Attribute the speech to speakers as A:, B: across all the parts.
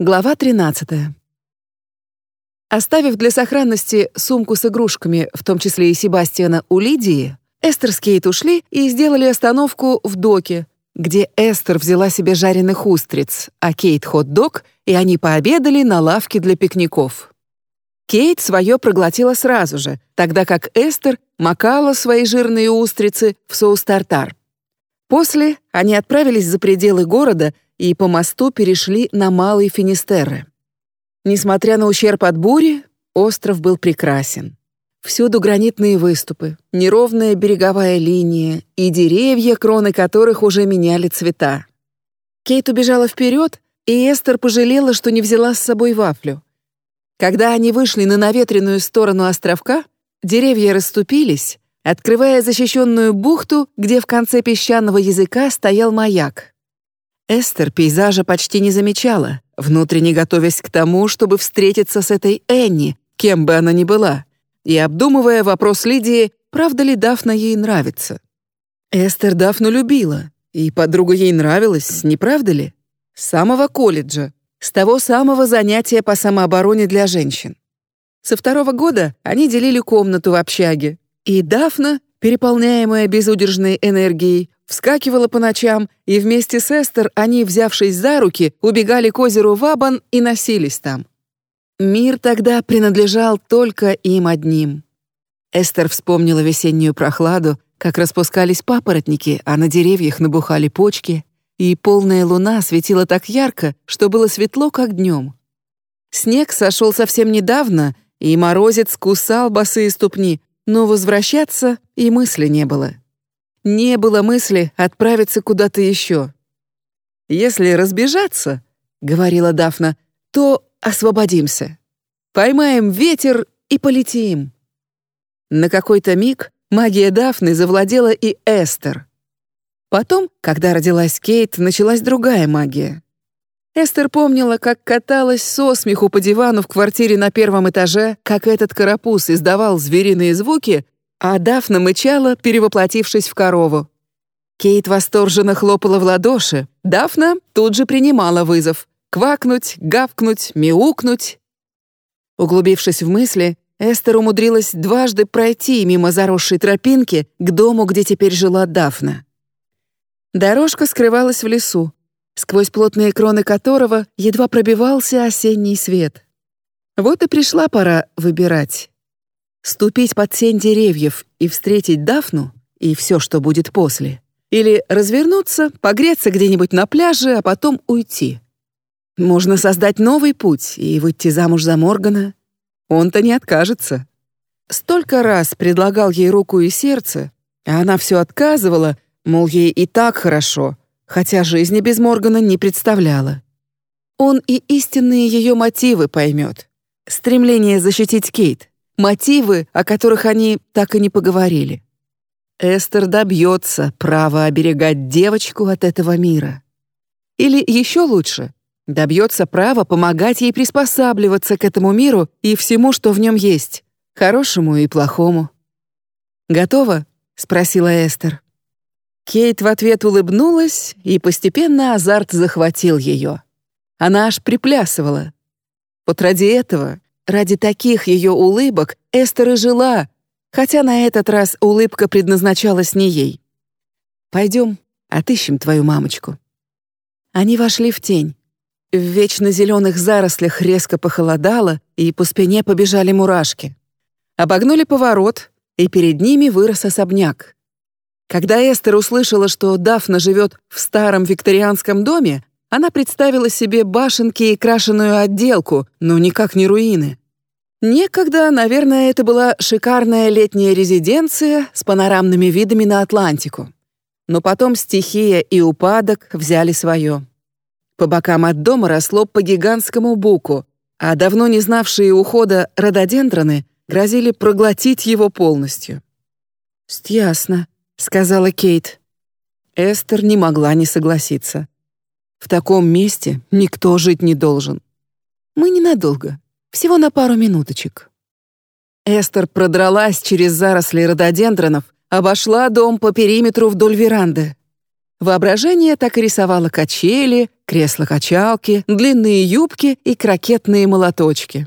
A: Глава 13. Оставив для сохранности сумку с игрушками, в том числе и Себастьяна, у Лидии, Эстер с Кейт ушли и сделали остановку в доке, где Эстер взяла себе жареных устриц, а Кейт — хот-дог, и они пообедали на лавке для пикников. Кейт свое проглотила сразу же, тогда как Эстер макала свои жирные устрицы в соус тартар. После они отправились за пределы города — и по мосту перешли на Малый Финистерре. Несмотря на ущерб от бури, остров был прекрасен. Всюду гранитные выступы, неровная береговая линия и деревья, кроны которых уже меняли цвета. Кейт убежала вперед, и Эстер пожалела, что не взяла с собой вафлю. Когда они вышли на наветренную сторону островка, деревья расступились, открывая защищенную бухту, где в конце песчаного языка стоял маяк. Эстер пейзажа почти не замечала, внутренне готовясь к тому, чтобы встретиться с этой Энни, кем бы она ни была, и обдумывая вопрос Лидии, правда ли Дафна ей нравится. Эстер Дафну любила, и подруга ей нравилась, не правда ли? С самого колледжа, с того самого занятия по самообороне для женщин. Со второго года они делили комнату в общаге, и Дафна, переполняемая безудержной энергией, вскакивала по ночам, и вместе с Эстер они, взявшись за руки, убегали к озеру Вабан и носились там. Мир тогда принадлежал только им одним. Эстер вспомнила весеннюю прохладу, как распускались папоротники, а на деревьях набухали почки, и полная луна светила так ярко, что было светло, как днем. Снег сошел совсем недавно, и морозец кусал босые ступни, но возвращаться и мысли не было. Не было мысли отправиться куда-то еще. «Если разбежаться, — говорила Дафна, — то освободимся. Поймаем ветер и полетим». На какой-то миг магия Дафны завладела и Эстер. Потом, когда родилась Кейт, началась другая магия. Эстер помнила, как каталась со смеху по дивану в квартире на первом этаже, как этот карапуз издавал звериные звуки, а Дафна мычала, перевоплотившись в корову. Кейт восторженно хлопала в ладоши. Дафна тут же принимала вызов. Квакнуть, гавкнуть, мяукнуть. Углубившись в мысли, Эстер умудрилась дважды пройти мимо заросшей тропинки к дому, где теперь жила Дафна. Дорожка скрывалась в лесу, сквозь плотные кроны которого едва пробивался осенний свет. Вот и пришла пора выбирать. Ступить под сень деревьев и встретить Дафну и все, что будет после. Или развернуться, погреться где-нибудь на пляже, а потом уйти. Можно создать новый путь и выйти замуж за Моргана. Он-то не откажется. Столько раз предлагал ей руку и сердце, а она все отказывала, мол, ей и так хорошо, хотя жизни без Моргана не представляла. Он и истинные ее мотивы поймет. Стремление защитить Кейт, мотивы, о которых они так и не поговорили. Эстер добьется права оберегать девочку от этого мира. Или еще лучше, добьется права помогать ей приспосабливаться к этому миру и всему, что в нем есть, хорошему и плохому. «Готова?» — спросила Эстер. Кейт в ответ улыбнулась, и постепенно азарт захватил ее. Она аж приплясывала. Вот ради этого Ради таких ее улыбок Эстер и жила, хотя на этот раз улыбка предназначалась не ей. «Пойдем, отыщем твою мамочку». Они вошли в тень. В вечно зеленых зарослях резко похолодало, и по спине побежали мурашки. Обогнули поворот, и перед ними вырос особняк. Когда Эстер услышала, что Дафна живет в старом викторианском доме, она представила себе башенки и крашеную отделку, но никак не руины. Некогда, наверное, это была шикарная летняя резиденция с панорамными видами на Атлантику. Но потом стихия и упадок взяли свое. По бокам от дома росло по гигантскому буку, а давно не знавшие ухода рододендроны грозили проглотить его полностью. «Ясно», — сказала Кейт. Эстер не могла не согласиться. В таком месте никто жить не должен. Мы ненадолго, всего на пару минуточек. Эстер продралась через заросли рододендронов, обошла дом по периметру вдоль веранды. Воображение так и рисовало качели, кресла-качалки, длинные юбки и крокетные молоточки.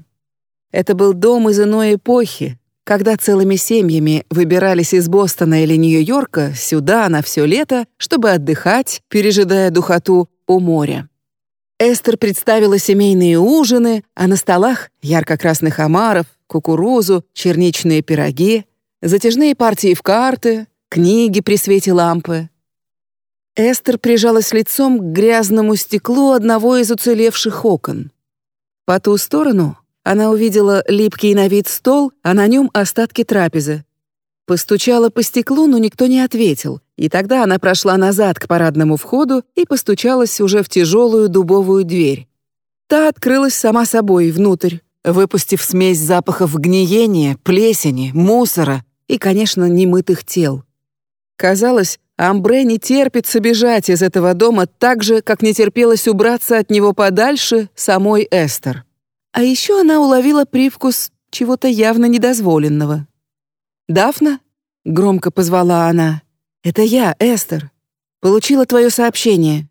A: Это был дом из иной эпохи, когда целыми семьями выбирались из Бостона или Нью-Йорка сюда на все лето, чтобы отдыхать, пережидая духоту у моря. Эстер представила семейные ужины, а на столах ярко-красных омаров, кукурузу, черничные пироги, затяжные партии в карты, книги при свете лампы. Эстер прижалась лицом к грязному стеклу одного из уцелевших окон. По ту сторону она увидела липкий на вид стол, а на нем остатки трапезы. Постучала по стеклу, но никто не ответил, и тогда она прошла назад к парадному входу и постучалась уже в тяжелую дубовую дверь. Та открылась сама собой внутрь, выпустив смесь запахов гниения, плесени, мусора и, конечно, немытых тел. Казалось, Амбре не терпится бежать из этого дома так же, как не терпелось убраться от него подальше самой Эстер. А еще она уловила привкус чего-то явно недозволенного. «Дафна?» — громко позвала она. «Это я, Эстер. Получила твое сообщение».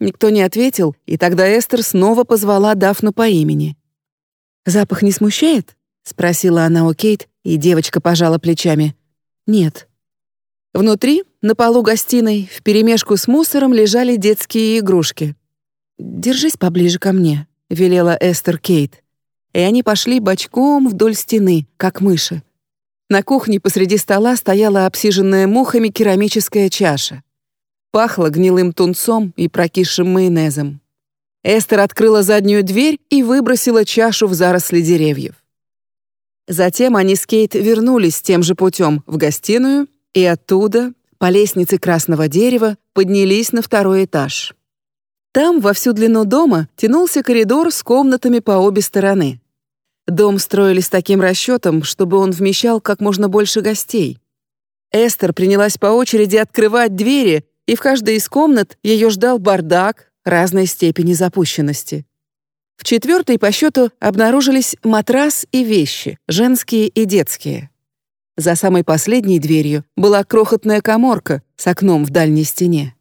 A: Никто не ответил, и тогда Эстер снова позвала Дафну по имени. «Запах не смущает?» — спросила она у Кейт, и девочка пожала плечами. «Нет». Внутри, на полу гостиной, вперемешку с мусором лежали детские игрушки. «Держись поближе ко мне», — велела Эстер Кейт. И они пошли бочком вдоль стены, как мыши. На кухне посреди стола стояла обсиженная мухами керамическая чаша. Пахло гнилым тунцом и прокисшим майонезом. Эстер открыла заднюю дверь и выбросила чашу в заросли деревьев. Затем они с Кейт вернулись тем же путем в гостиную и оттуда, по лестнице красного дерева, поднялись на второй этаж. Там, во всю длину дома, тянулся коридор с комнатами по обе стороны. Дом строили с таким расчетом, чтобы он вмещал как можно больше гостей. Эстер принялась по очереди открывать двери, и в каждой из комнат ее ждал бардак разной степени запущенности. В четвертой по счету обнаружились матрас и вещи, женские и детские. За самой последней дверью была крохотная коморка с окном в дальней стене.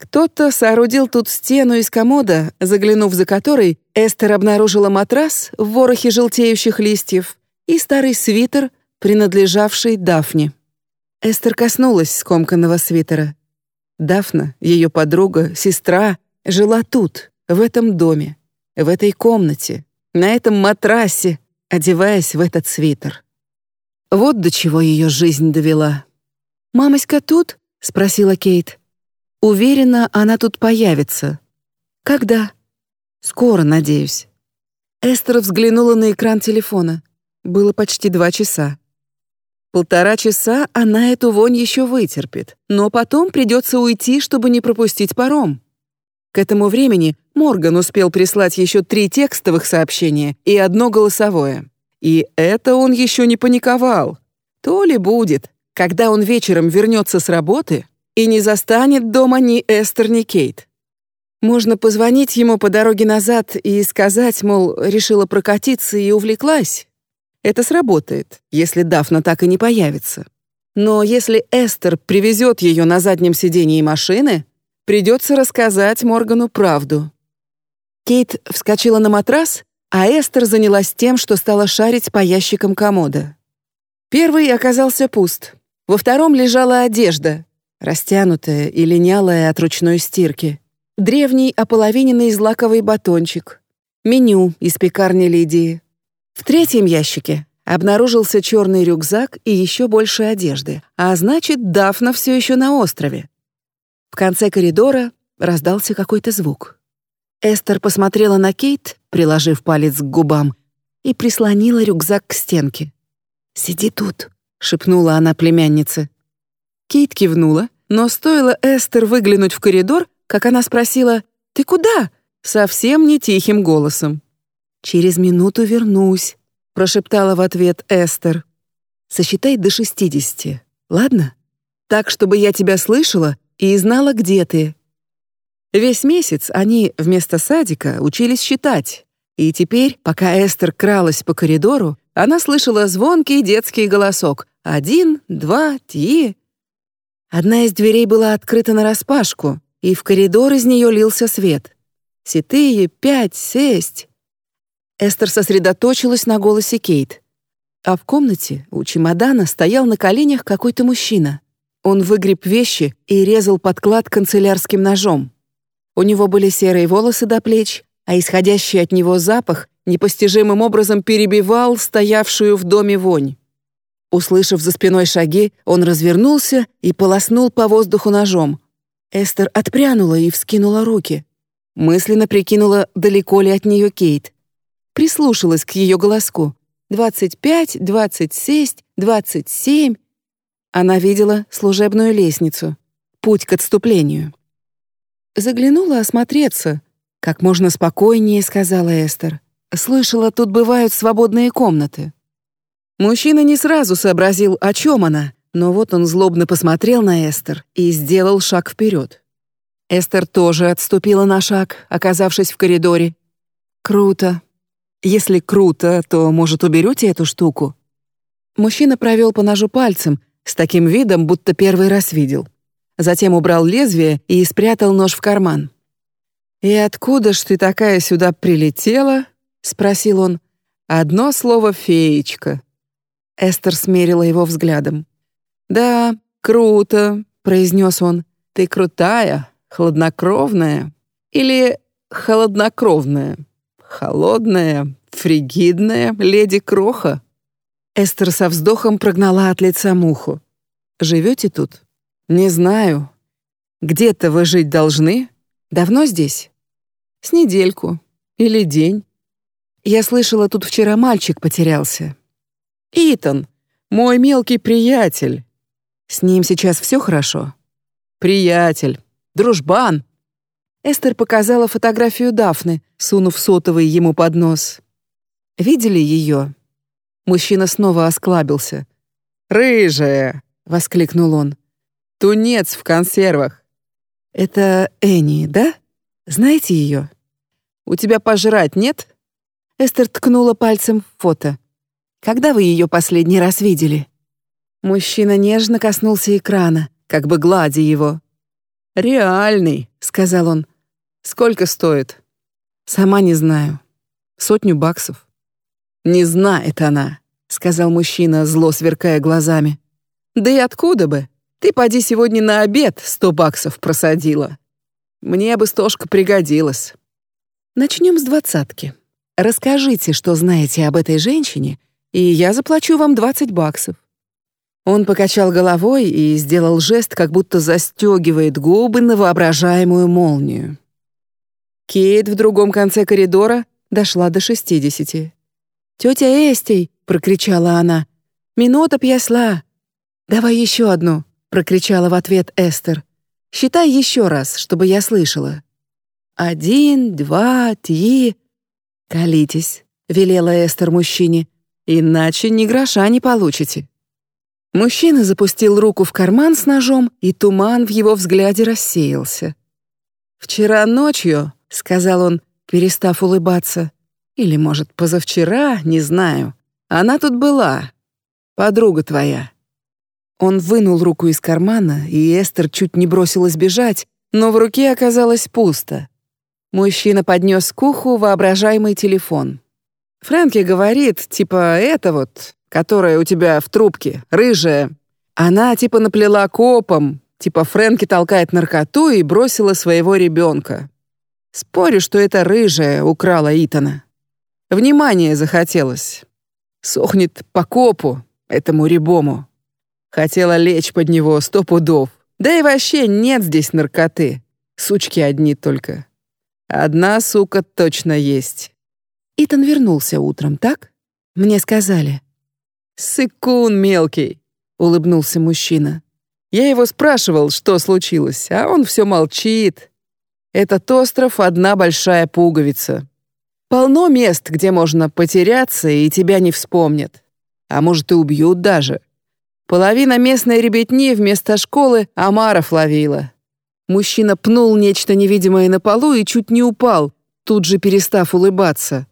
A: Кто-то соорудил тут стену из комода, заглянув за которой, Эстер обнаружила матрас в ворохе желтеющих листьев и старый свитер, принадлежавший Дафне. Эстер коснулась скомканного свитера. Дафна, ее подруга, сестра, жила тут, в этом доме, в этой комнате, на этом матрасе, одеваясь в этот свитер. Вот до чего ее жизнь довела. «Мамоська тут?» — спросила Кейт. Уверена, она тут появится. Когда? Скоро, надеюсь. Эстер взглянула на экран телефона. Было почти два часа. Полтора часа она эту вонь еще вытерпит, но потом придется уйти, чтобы не пропустить паром. К этому времени Морган успел прислать еще три текстовых сообщения и одно голосовое. И это он еще не паниковал. То ли будет, когда он вечером вернется с работы, и не застанет дома ни Эстер, ни Кейт. Можно позвонить ему по дороге назад и сказать, мол, решила прокатиться и увлеклась. Это сработает, если Дафна так и не появится. Но если Эстер привезет ее на заднем сидении машины, придется рассказать Моргану правду. Кейт вскочила на матрас, а Эстер занялась тем, что стала шарить по ящикам комода. Первый оказался пуст. Во втором лежала одежда, растянутая и линялая от ручной стирки, древний ополовиненный злаковый батончик, меню из пекарни Лидии. В третьем ящике обнаружился черный рюкзак и еще больше одежды, а значит, Дафна все еще на острове. В конце коридора раздался какой-то звук. Эстер посмотрела на Кейт, приложив палец к губам, и прислонила рюкзак к стенке. «Сиди тут», — шепнула она племяннице. Кейт кивнула, но стоило Эстер выглянуть в коридор, как она спросила «Ты куда?» совсем не тихим голосом. «Через минуту вернусь», — прошептала в ответ Эстер. «Сосчитай до шестидесяти, ладно? Так, чтобы я тебя слышала и знала, где ты». Весь месяц они вместо садика учились считать, и теперь, пока Эстер кралась по коридору, она слышала звонкий детский голосок «Один, два, три». Одна из дверей была открыта нараспашку, и в коридор из нее лился свет. «Ситые, пять, сесть!» Эстер сосредоточилась на голосе Кейт. А в комнате у чемодана стоял на коленях какой-то мужчина. Он выгреб вещи и резал подклад канцелярским ножом. У него были серые волосы до плеч, а исходящий от него запах непостижимым образом перебивал стоявшую в доме вонь. Услышав за спиной шаги, он развернулся и полоснул по воздуху ножом. Эстер отпрянула и вскинула руки. Мысленно прикинула, далеко ли от нее Кейт. Прислушалась к ее голоску. «Двадцать пять, двадцать шесть, двадцать семь». Она видела служебную лестницу. Путь к отступлению. Заглянула осмотреться. Как можно спокойнее, сказала Эстер. Слышала, тут бывают свободные комнаты. Мужчина не сразу сообразил, о чем она, но вот он злобно посмотрел на Эстер и сделал шаг вперед. Эстер тоже отступила на шаг, оказавшись в коридоре. «Круто. Если круто, то, может, уберете эту штуку?» Мужчина провел по ножу пальцем, с таким видом, будто первый раз видел. Затем убрал лезвие и спрятал нож в карман. «И откуда ж ты такая сюда прилетела?» — спросил он. «Одно слово «феечка». Эстер смерила его взглядом. «Да, круто», — произнес он. «Ты крутая, хладнокровная или холоднокровная, холодная, фригидная леди Кроха». Эстер со вздохом прогнала от лица муху. «Живете тут?» «Не знаю. Где-то вы жить должны? Давно здесь?» «С недельку. Или день. Я слышала, тут вчера мальчик потерялся. Итан, мой мелкий приятель. С ним сейчас все хорошо? Приятель, дружбан. Эстер показала фотографию Дафны, сунув сотовый ему под нос. Видели ее? Мужчина снова осклабился. «Рыжая!» — воскликнул он. «Тунец в консервах!» «Это Энни, да? Знаете ее?» «У тебя пожрать нет?» Эстер ткнула пальцем в фото. Когда вы ее последний раз видели?» Мужчина нежно коснулся экрана, как бы гладя его. «Реальный», — сказал он. «Сколько стоит?» «Сама не знаю. Сотню баксов». «Не знает она», — сказал мужчина, зло сверкая глазами. «Да и откуда бы? Ты поди сегодня на обед сто баксов просадила. Мне бы стошка пригодилась». Начнем с двадцатки. Расскажите, что знаете об этой женщине — и я заплачу вам 20 баксов». Он покачал головой и сделал жест, как будто застегивает губы на воображаемую молнию. Кейт в другом конце коридора дошла до 60. «Тетя Эстей!» — прокричала она. «Минута пьясла!» «Давай еще одну!» — прокричала в ответ Эстер. «Считай еще раз, чтобы я слышала». «Один, два, три...» «Колитесь», — велела Эстер мужчине. Иначе ни гроша не получите». Мужчина запустил руку в карман с ножом, и туман в его взгляде рассеялся. «Вчера ночью», — сказал он, перестав улыбаться, «или, может, позавчера, не знаю, она тут была, подруга твоя». Он вынул руку из кармана, и Эстер чуть не бросилась бежать, но в руке оказалось пусто. Мужчина поднес к уху воображаемый телефон. Фрэнки говорит, типа, это вот, которая у тебя в трубке, рыжая. Она типа наплела копом, типа Фрэнки толкает наркоту и бросила своего ребенка. Спорю, что это рыжая украла Итана. Внимание захотелось. Сохнет по копу, этому ребому. Хотела лечь под него сто пудов. Да и вообще нет здесь наркоты. Сучки одни только. Одна сука точно есть. Итан вернулся утром, так? Мне сказали. «Сыкун мелкий», — улыбнулся мужчина. Я его спрашивал, что случилось, а он все молчит. Этот остров — одна большая пуговица. Полно мест, где можно потеряться, и тебя не вспомнят. А может, и убьют даже. Половина местной ребятни вместо школы омаров ловила. Мужчина пнул нечто невидимое на полу и чуть не упал, тут же перестав улыбаться.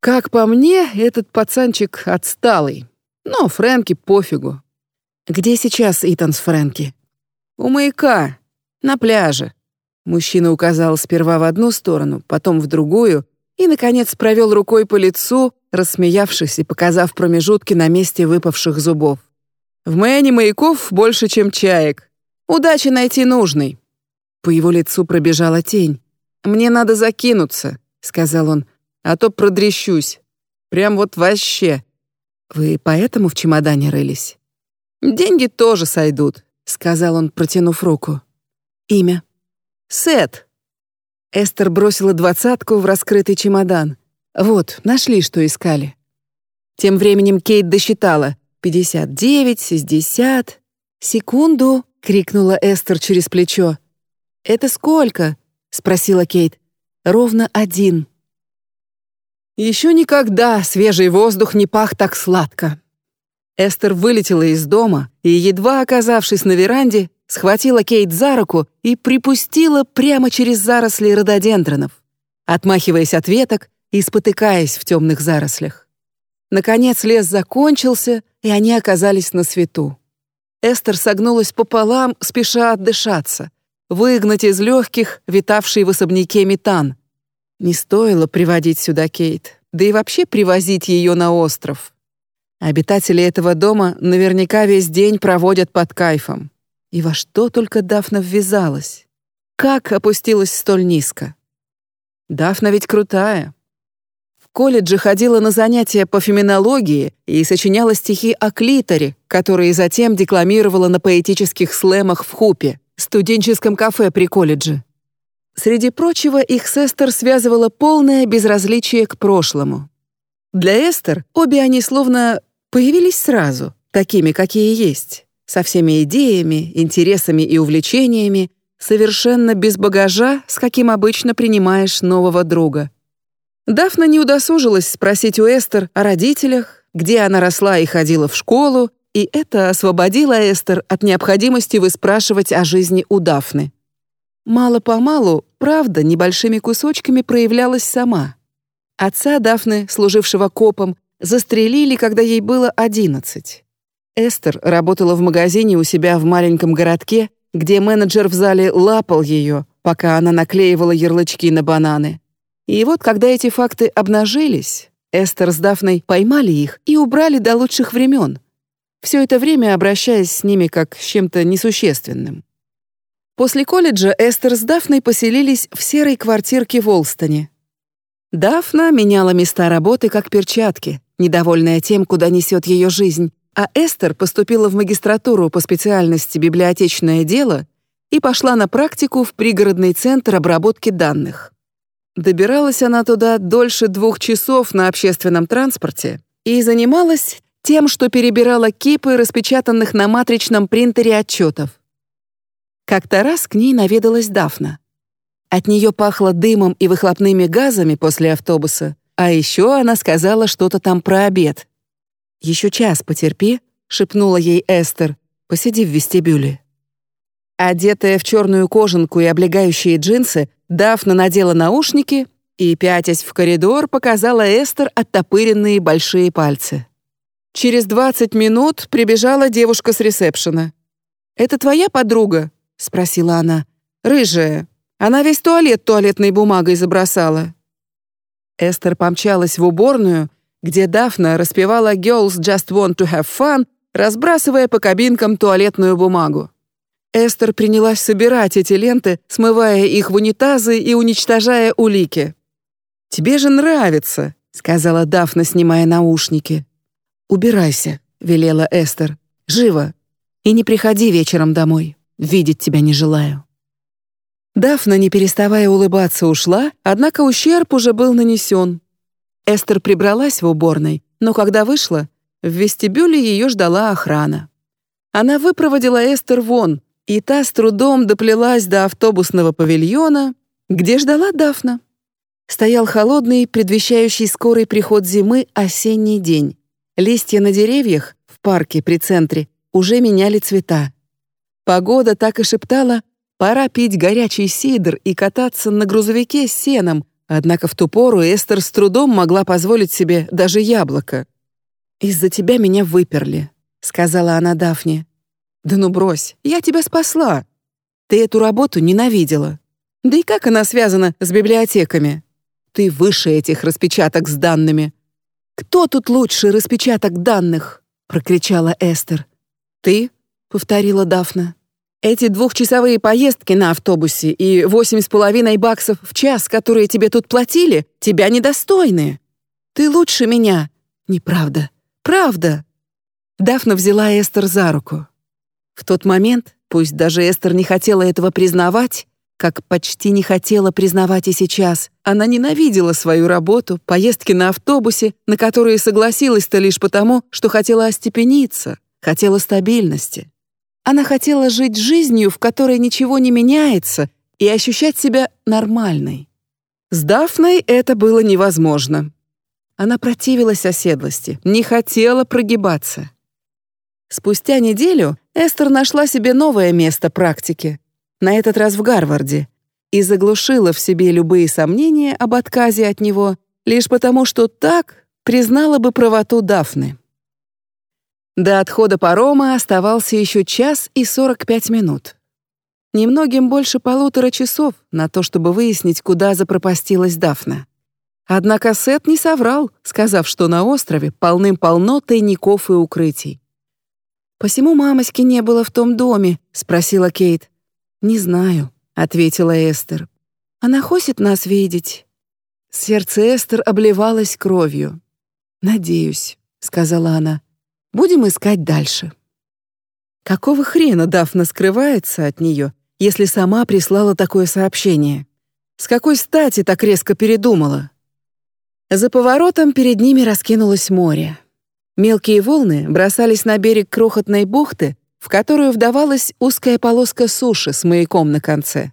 A: Как по мне, этот пацанчик отсталый. Но Фрэнки пофигу. Где сейчас Итан с Фрэнки? «У маяка, на пляже». Мужчина указал сперва в одну сторону, потом в другую и, наконец, провел рукой по лицу, рассмеявшись и показав промежутки на месте выпавших зубов. «В Мэне маяков больше, чем чаек. Удачи найти нужный». По его лицу пробежала тень. «Мне надо закинуться», — сказал он, — «а то продрещусь. Прям вот вообще». «Вы поэтому в чемодане рылись?» «Деньги тоже сойдут», — сказал он, протянув руку. «Имя?» «Сет». Эстер бросила двадцатку в раскрытый чемодан. «Вот, нашли, что искали». Тем временем Кейт досчитала. «Пятьдесят девять, шестьдесят...» «Секунду!» — крикнула Эстер через плечо. «Это сколько?» — спросила Кейт. «Ровно один». Еще никогда свежий воздух не пах так сладко. Эстер вылетела из дома и, едва оказавшись на веранде, схватила Кейт за руку и припустила прямо через заросли рододендронов, отмахиваясь от веток и спотыкаясь в темных зарослях. Наконец лес закончился, и они оказались на свету. Эстер согнулась пополам, спеша отдышаться, выгнать из легких витавший в особняке метан. Не стоило приводить сюда Кейт, да и вообще привозить ее на остров. Обитатели этого дома наверняка весь день проводят под кайфом. И во что только Дафна ввязалась? Как опустилась столь низко? Дафна ведь крутая. В колледже ходила на занятия по феминологии и сочиняла стихи о клиторе, которые затем декламировала на поэтических слэмах в Хупе, студенческом кафе при колледже. Среди прочего, их с Эстер связывало полное безразличие к прошлому. Для Эстер обе они словно появились сразу, такими, какие есть, со всеми идеями, интересами и увлечениями, совершенно без багажа, с каким обычно принимаешь нового друга. Дафна не удосужилась спросить у Эстер о родителях, где она росла и ходила в школу, и это освободило Эстер от необходимости выспрашивать о жизни у Дафны. Мало-помалу, правда, небольшими кусочками проявлялась сама. Отца Дафны, служившего копом, застрелили, когда ей было одиннадцать. Эстер работала в магазине у себя в маленьком городке, где менеджер в зале лапал ее, пока она наклеивала ярлычки на бананы. И вот, когда эти факты обнажились, Эстер с Дафной поймали их и убрали до лучших времен. Все это время обращаясь с ними как с чем-то несущественным. После колледжа Эстер с Дафной поселились в серой квартирке в Олстоне. Дафна меняла места работы как перчатки, недовольная тем, куда несет ее жизнь, а Эстер поступила в магистратуру по специальности библиотечное дело и пошла на практику в пригородный центр обработки данных. Добиралась она туда дольше двух часов на общественном транспорте и занималась тем, что перебирала кипы распечатанных на матричном принтере отчетов. Как-то раз к ней наведалась Дафна. От нее пахло дымом и выхлопными газами после автобуса, а еще она сказала что-то там про обед. «Еще час потерпи», — шепнула ей Эстер, — «посиди в вестибюле». Одетая в черную кожанку и облегающие джинсы, Дафна надела наушники и, пятясь в коридор, показала Эстер оттопыренные большие пальцы. Через 20 минут прибежала девушка с ресепшена. «Это твоя подруга?» — спросила она. «Рыжая. Она весь туалет туалетной бумагой забросала». Эстер помчалась в уборную, где Дафна распевала «Girls just want to have fun», разбрасывая по кабинкам туалетную бумагу. Эстер принялась собирать эти ленты, смывая их в унитазы и уничтожая улики. «Тебе же нравится», — сказала Дафна, снимая наушники. «Убирайся», — велела Эстер. «Живо. И не приходи вечером домой. Видеть тебя не желаю». Дафна, не переставая улыбаться, ушла, однако ущерб уже был нанесен. Эстер прибралась в уборной, но когда вышла, в вестибюле ее ждала охрана. Она выпроводила Эстер вон, и та с трудом доплелась до автобусного павильона, где ждала Дафна. Стоял холодный, предвещающий скорый приход зимы осенний день. Листья на деревьях в парке при центре уже меняли цвета. Погода так и шептала Пора пить горячий сидр и кататься на грузовике с сеном, однако в ту пору Эстер с трудом могла позволить себе даже яблоко. «Из-за тебя меня выперли», — сказала она Дафне. «Да ну брось, я тебя спасла», Ты эту работу ненавидела. Да и как она связана с библиотеками? Ты выше этих распечаток с данными. Кто тут лучше распечаток данных? прокричала Эстер. Ты? Повторила Дафна. Эти двухчасовые поездки на автобусе и восемь с половиной баксов в час, которые тебе тут платили, тебя недостойны. Ты лучше меня. Неправда. Правда. Дафна взяла Эстер за руку. В тот момент, пусть даже Эстер не хотела этого признавать, как почти не хотела признавать и сейчас, она ненавидела свою работу, поездки на автобусе, на которые согласилась-то лишь потому, что хотела остепениться, хотела стабильности. Она хотела жить жизнью, в которой ничего не меняется, и ощущать себя нормальной. С Дафной это было невозможно. Она противилась оседлости, не хотела прогибаться. Спустя неделю Эстер нашла себе новое место практики, на этот раз в Гарварде, и заглушила в себе любые сомнения об отказе от него лишь потому, что так признала бы правоту Дафны. До отхода парома оставался еще час и 45 минут. Немногим больше полутора часов на то, чтобы выяснить, куда запропастилась Дафна. Однако Сет не соврал, сказав, что на острове полным-полно тайников и укрытий. «Посему мамоськи не было в том доме?» — спросила Кейт. «Не знаю», — ответила Эстер. «Она хочет нас видеть». Сердце Эстер обливалось кровью. «Надеюсь», — сказала она. «Будем искать дальше». Какого хрена Дафна скрывается от нее, если сама прислала такое сообщение? С какой стати так резко передумала? За поворотом перед ними раскинулось море. Мелкие волны бросались на берег крохотной бухты, в которую вдавалась узкая полоска суши с маяком на конце.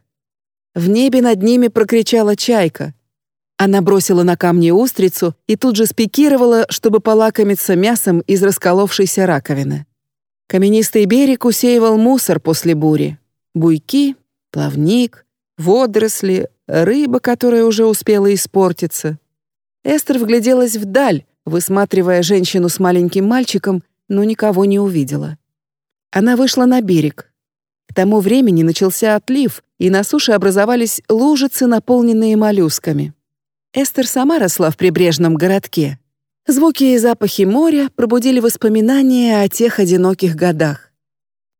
A: В небе над ними прокричала чайка. Она бросила на камни устрицу и тут же спикировала, чтобы полакомиться мясом из расколовшейся раковины. Каменистый берег усеивал мусор после бури. Буйки, плавник, водоросли, рыба, которая уже успела испортиться. Эстер вгляделась вдаль, высматривая женщину с маленьким мальчиком, но никого не увидела. Она вышла на берег. К тому времени начался отлив, и на суше образовались лужицы, наполненные моллюсками. Эстер сама росла в прибрежном городке. Звуки и запахи моря пробудили воспоминания о тех одиноких годах.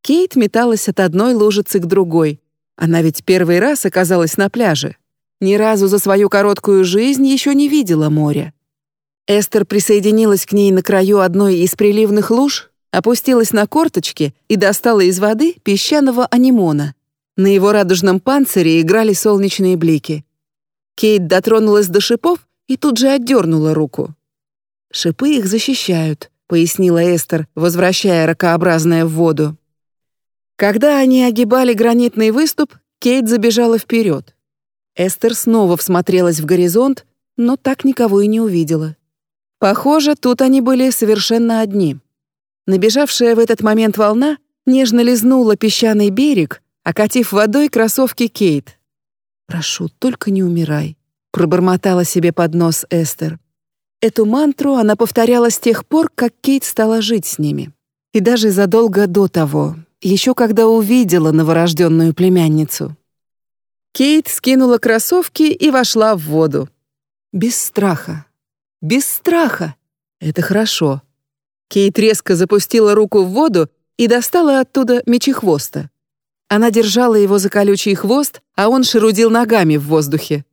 A: Кейт металась от одной лужицы к другой. Она ведь первый раз оказалась на пляже. Ни разу за свою короткую жизнь еще не видела моря. Эстер присоединилась к ней на краю одной из приливных луж, опустилась на корточки и достала из воды песчаного анимона. На его радужном панцире играли солнечные блики. Кейт дотронулась до шипов и тут же отдернула руку. «Шипы их защищают», — пояснила Эстер, возвращая ракообразное в воду. Когда они огибали гранитный выступ, Кейт забежала вперед. Эстер снова всмотрелась в горизонт, но так никого и не увидела. Похоже, тут они были совершенно одни. Набежавшая в этот момент волна нежно лизнула песчаный берег, окатив водой кроссовки Кейт. «Прошу, только не умирай», — пробормотала себе под нос Эстер. Эту мантру она повторяла с тех пор, как Кейт стала жить с ними. И даже задолго до того, еще когда увидела новорожденную племянницу. Кейт скинула кроссовки и вошла в воду. Без страха, без страха. Это хорошо. Кейт резко запустила руку в воду и достала оттуда мечехвоста. Она держала его за колючий хвост, а он шерудил ногами в воздухе.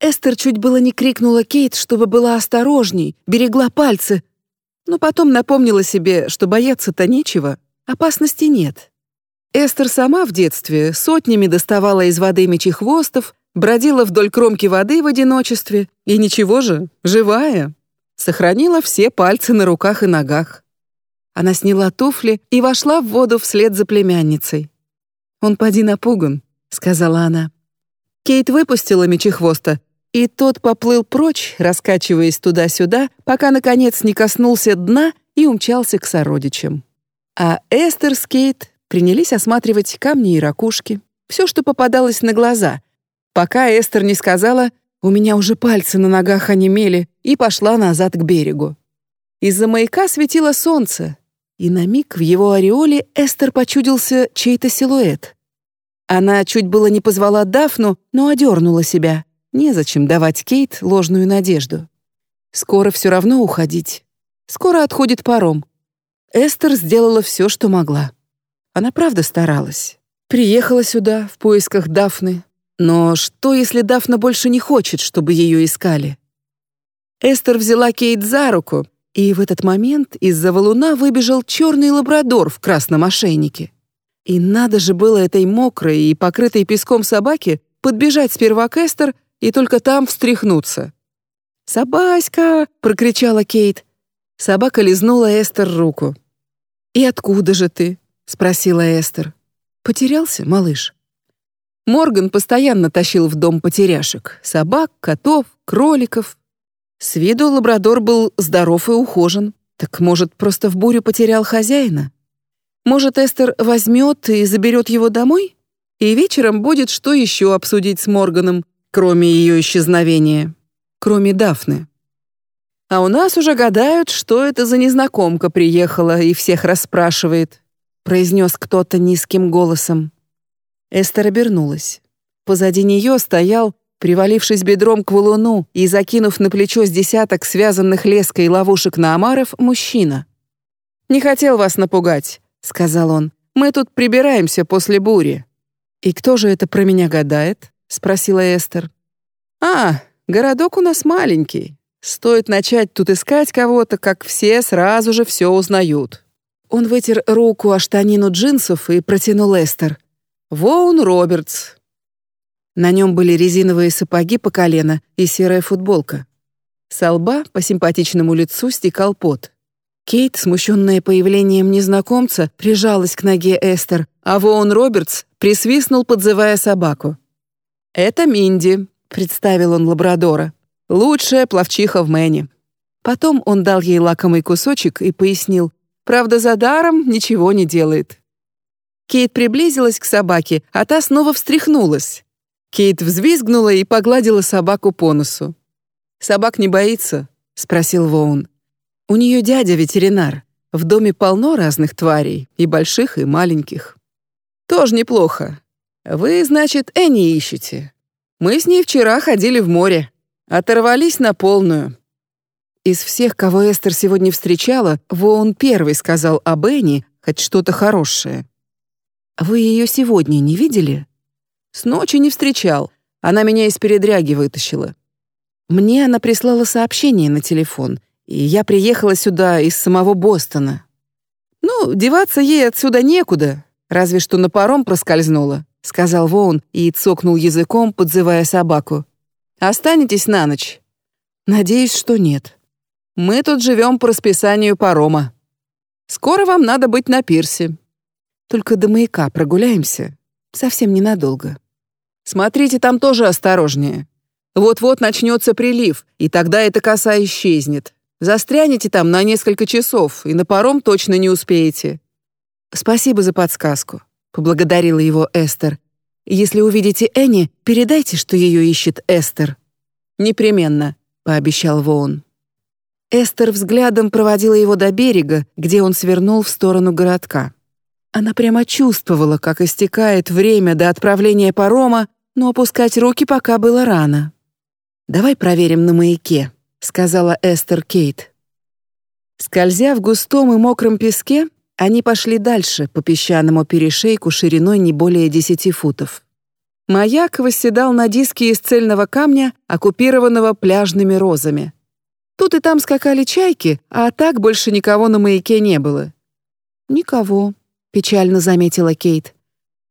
A: Эстер чуть было не крикнула Кейт, чтобы была осторожней, берегла пальцы, но потом напомнила себе, что бояться-то нечего, опасности нет. Эстер сама в детстве сотнями доставала из воды мечехвостов, бродила вдоль кромки воды в одиночестве, и ничего же, живая. Сохранила все пальцы на руках и ногах. Она сняла туфли и вошла в воду вслед за племянницей. «Он поди напуган», — сказала она. Кейт выпустила мечехвоста, и тот поплыл прочь, раскачиваясь туда-сюда, пока, наконец, не коснулся дна и умчался к сородичам. А Эстер с Кейт принялись осматривать камни и ракушки, все, что попадалось на глаза, пока Эстер не сказала «У меня уже пальцы на ногах онемели» и пошла назад к берегу. Из-за маяка светило солнце, и на миг в его ореоле Эстер почудился чей-то силуэт. Она чуть было не позвала Дафну, но одернула себя. Незачем давать Кейт ложную надежду. Скоро все равно уходить. Скоро отходит паром. Эстер сделала все, что могла. Она правда старалась. Приехала сюда в поисках Дафны. Но что, если Дафна больше не хочет, чтобы ее искали? Эстер взяла Кейт за руку, и в этот момент из-за валуна выбежал черный лабрадор в красном ошейнике. И надо же было этой мокрой и покрытой песком собаке подбежать сперва к Эстер и только там встряхнуться. «Собаська!» — прокричала Кейт. Собака лизнула Эстер руку. «И откуда же ты?» — спросила Эстер. «Потерялся, малыш?» Морган постоянно тащил в дом потеряшек — собак, котов, кроликов. С виду лабрадор был здоров и ухожен. Так, может, просто в бурю потерял хозяина? Может, Эстер возьмет и заберет его домой? И вечером будет что еще обсудить с Морганом, кроме ее исчезновения, кроме Дафны. А у нас уже гадают, что это за незнакомка приехала и всех расспрашивает, произнес кто-то низким голосом. Эстер обернулась. Позади нее стоял, привалившись бедром к валуну и закинув на плечо с десяток связанных леской ловушек на омаров, мужчина. «Не хотел вас напугать», — сказал он. «Мы тут прибираемся после бури». «И кто же это про меня гадает?» — спросила Эстер. «А, городок у нас маленький. Стоит начать тут искать кого-то, как все сразу же все узнают». Он вытер руку о штанину джинсов и протянул Эстер. Воун Робертс. На нем были резиновые сапоги по колено и серая футболка. С лба по симпатичному лицу стекал пот. Кейт, смущенная появлением незнакомца, прижалась к ноге Эстер, а Воун Робертс присвистнул, подзывая собаку. «Это Минди», — представил он лабрадора. «Лучшая пловчиха в Мэне». Потом он дал ей лакомый кусочек и пояснил, «Правда, за даром ничего не делает». Кейт приблизилась к собаке, а та снова встряхнулась. Кейт взвизгнула и погладила собаку по носу. «Собак не боится?» — спросил Воун. «У нее дядя ветеринар. В доме полно разных тварей, и больших, и маленьких». «Тоже неплохо. Вы, значит, Энни ищете. Мы с ней вчера ходили в море. Оторвались на полную». Из всех, кого Эстер сегодня встречала, Воун первый сказал об Энни хоть что-то хорошее. «Вы ее сегодня не видели?» «С ночи не встречал. Она меня из передряги вытащила». Мне она прислала сообщение на телефон, и я приехала сюда из самого Бостона. «Ну, деваться ей отсюда некуда, разве что на паром проскользнула», — сказал Воун и цокнул языком, подзывая собаку. «Останетесь на ночь?» «Надеюсь, что нет. Мы тут живем по расписанию парома. Скоро вам надо быть на пирсе. Только до маяка прогуляемся. Совсем ненадолго. Смотрите там тоже осторожнее. Вот-вот начнется прилив, и тогда эта коса исчезнет. Застрянете там на несколько часов, и на паром точно не успеете. Спасибо за подсказку, поблагодарила его Эстер. Если увидите Энни, передайте, что ее ищет Эстер. Непременно, пообещал Воун. Эстер взглядом проводила его до берега, где он свернул в сторону городка. Она прямо чувствовала, как истекает время до отправления парома, но опускать руки пока было рано. «Давай проверим на маяке», — сказала Эстер Кейт. Скользя в густом и мокром песке, они пошли дальше по песчаному перешейку шириной не более десяти футов. Маяк восседал на диске из цельного камня, оккупированного пляжными розами. Тут и там скакали чайки, а так больше никого на маяке не было. «Никого», печально заметила Кейт.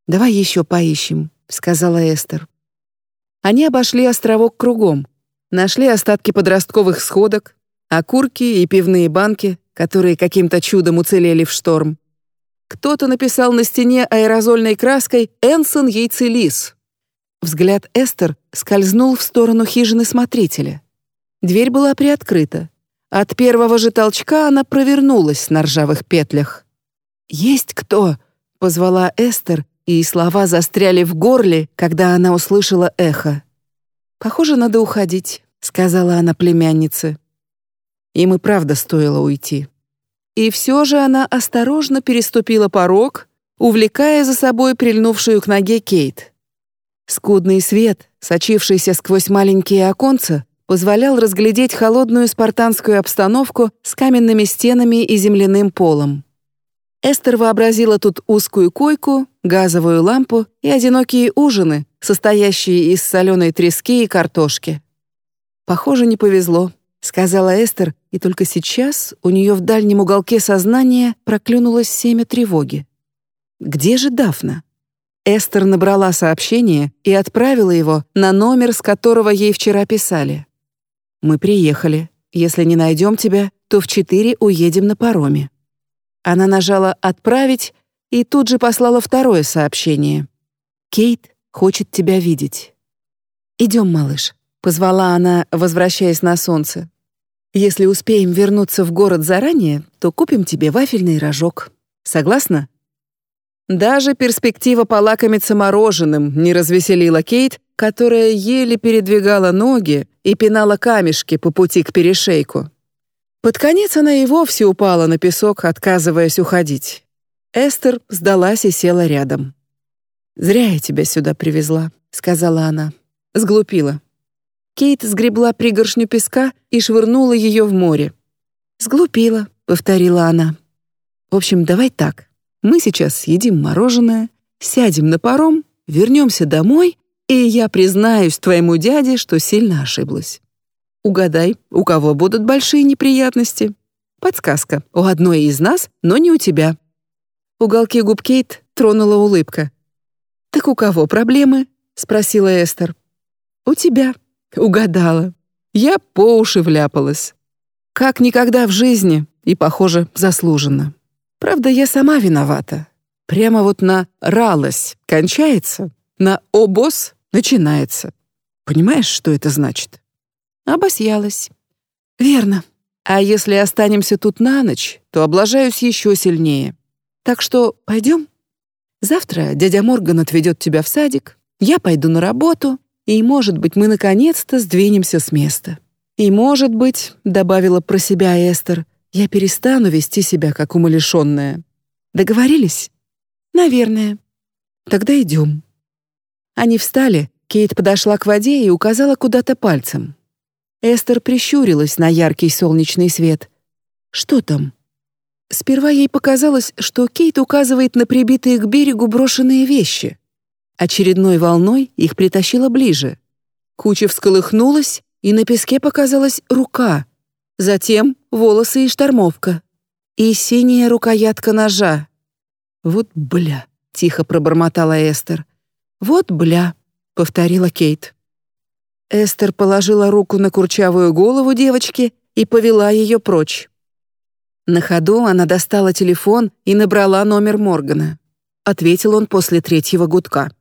A: Давай еще поищем, сказала Эстер. Они обошли островок кругом, нашли остатки подростковых сходок, окурки и пивные банки, которые каким-то чудом уцелели в шторм. Кто-то написал на стене аэрозольной краской «Энсон яйцелис». Взгляд Эстер скользнул в сторону хижины смотрителя. Дверь была приоткрыта. От первого же толчка она провернулась на ржавых петлях. «Есть кто?» — позвала Эстер, и слова застряли в горле, когда она услышала эхо. «Похоже, надо уходить», — сказала она племяннице. Им и правда стоило уйти. И все же она осторожно переступила порог, увлекая за собой прильнувшую к ноге Кейт. Скудный свет, сочившийся сквозь маленькие оконца, позволял разглядеть холодную спартанскую обстановку с каменными стенами и земляным полом. Эстер вообразила тут узкую койку, газовую лампу и одинокие ужины, состоящие из соленой трески и картошки. «Похоже, не повезло», — сказала Эстер, и только сейчас у нее в дальнем уголке сознания проклюнулось семя тревоги. «Где же Дафна?» Эстер набрала сообщение и отправила его на номер, с которого ей вчера писали. «Мы приехали. Если не найдем тебя, то в четыре уедем на пароме». Она нажала «Отправить» и тут же послала второе сообщение. «Кейт хочет тебя видеть». «Идем, малыш», — позвала она, возвращаясь на солнце. «Если успеем вернуться в город заранее, то купим тебе вафельный рожок. Согласна?» Даже перспектива полакомиться мороженым не развеселила Кейт, которая еле передвигала ноги и пинала камешки по пути к перешейку. Под конец она и вовсе упала на песок, отказываясь уходить. Эстер сдалась и села рядом. «Зря я тебя сюда привезла», — сказала она. Сглупила. Кейт сгребла пригоршню песка и швырнула ее в море. «Сглупила», — повторила она. «В общем, давай так. Мы сейчас съедим мороженое, сядем на паром, вернемся домой, и я признаюсь твоему дяде, что сильно ошиблась. Угадай, у кого будут большие неприятности? Подсказка. У одной из нас, но не у тебя. Уголки губ Кейт тронула улыбка. Так у кого проблемы? спросила Эстер. У тебя. Угадала. Я по уши вляпалась. Как никогда в жизни, и, похоже, заслуженно. Правда, я сама виновата. Прямо вот на «ралась» кончается, на «обос» начинается. Понимаешь, что это значит? Обосьялась. Верно. А если останемся тут на ночь, то облажаюсь еще сильнее. Так что пойдем? Завтра дядя Морган отведет тебя в садик, я пойду на работу, и, может быть, мы наконец-то сдвинемся с места. И, может быть, — добавила про себя Эстер, — я перестану вести себя как умалишенная. Договорились? Наверное. Тогда идем. Они встали, Кейт подошла к воде и указала куда-то пальцем. Эстер прищурилась на яркий солнечный свет. Что там? Сперва ей показалось, что Кейт указывает на прибитые к берегу брошенные вещи. Очередной волной их притащило ближе. Куча всколыхнулась, и на песке показалась рука. Затем волосы и штормовка. И синяя рукоятка ножа. «Вот бля», — тихо пробормотала Эстер. «Вот бля», — повторила Кейт. Эстер положила руку на курчавую голову девочки и повела ее прочь. На ходу она достала телефон и набрала номер Моргана. Ответил он после третьего гудка.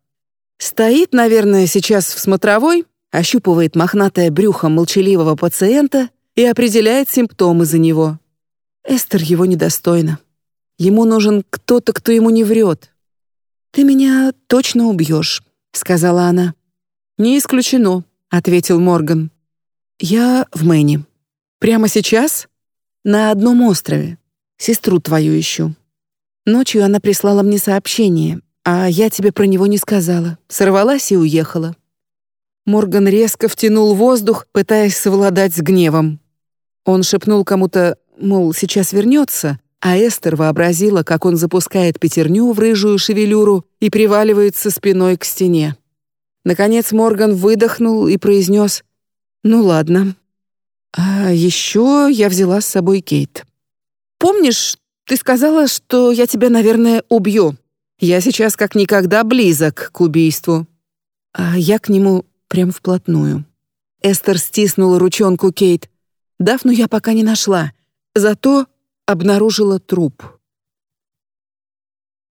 A: Стоит, наверное, сейчас в смотровой, ощупывает мохнатое брюхо молчаливого пациента и определяет симптомы за него. Эстер его недостойна. Ему нужен кто-то, кто ему не врет. «Ты меня точно убьешь», — сказала она. «Не исключено», — ответил Морган. «Я в Мэне. Прямо сейчас?» «На одном острове. Сестру твою ищу. Ночью она прислала мне сообщение, а я тебе про него не сказала. Сорвалась и уехала». Морган резко втянул воздух, пытаясь совладать с гневом. Он шепнул кому-то, мол, сейчас вернется, а Эстер вообразила, как он запускает пятерню в рыжую шевелюру и приваливается спиной к стене. Наконец Морган выдохнул и произнес «Ну ладно». А еще я взяла с собой Кейт. «Помнишь, ты сказала, что я тебя, наверное, убью? Я сейчас как никогда близок к убийству». А я к нему прям вплотную. Эстер стиснула ручонку Кейт. Дафну я пока не нашла, зато обнаружила труп.